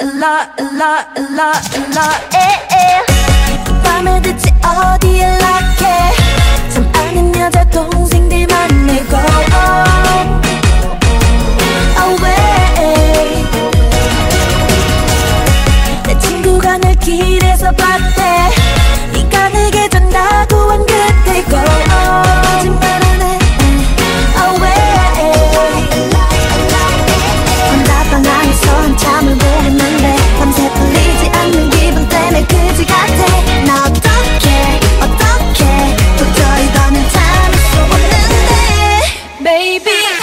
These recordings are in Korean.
일라 일라 일라 일라 에에 밤에 대체 어디 연락해 Baby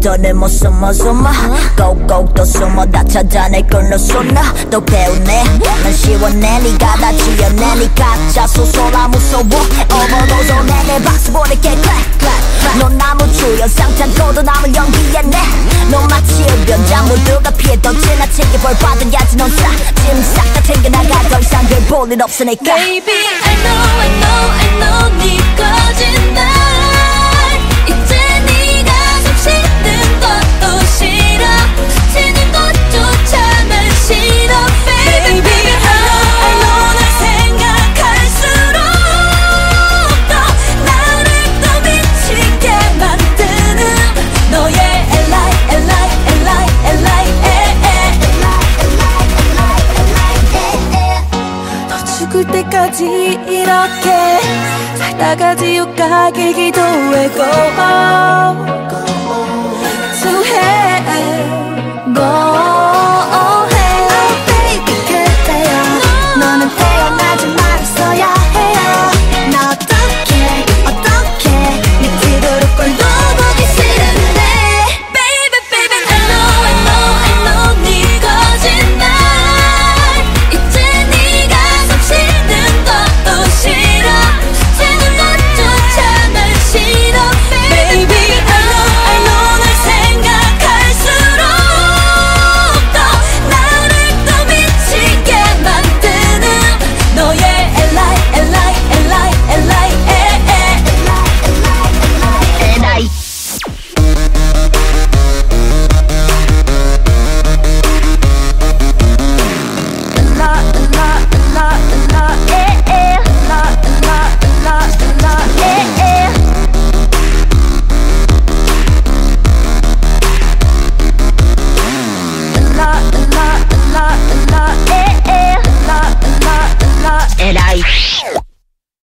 더는 못 숨어 숨어. 꼭꼭 또 숨어. 다 찾아낼 걸로 쏟나. 또 배우네. 난 시원해. 네가 다 지어내 네 가짜 소소라 무서워. 오버로드 내내 박수 보낼게. Clap clap 넌 나무 주연. 상탄고도 남을 연기했네. 넌 마치 흡연자 모두가 피해도 지나치게 벌 받아야지 넌싹. 짐싹다 챙겨나가. 더 이상 별 볼 일 없으니까. Baby I know I know 죽을 때까지 이렇게 살다가 지옥 가길 기도해. Go が偉い。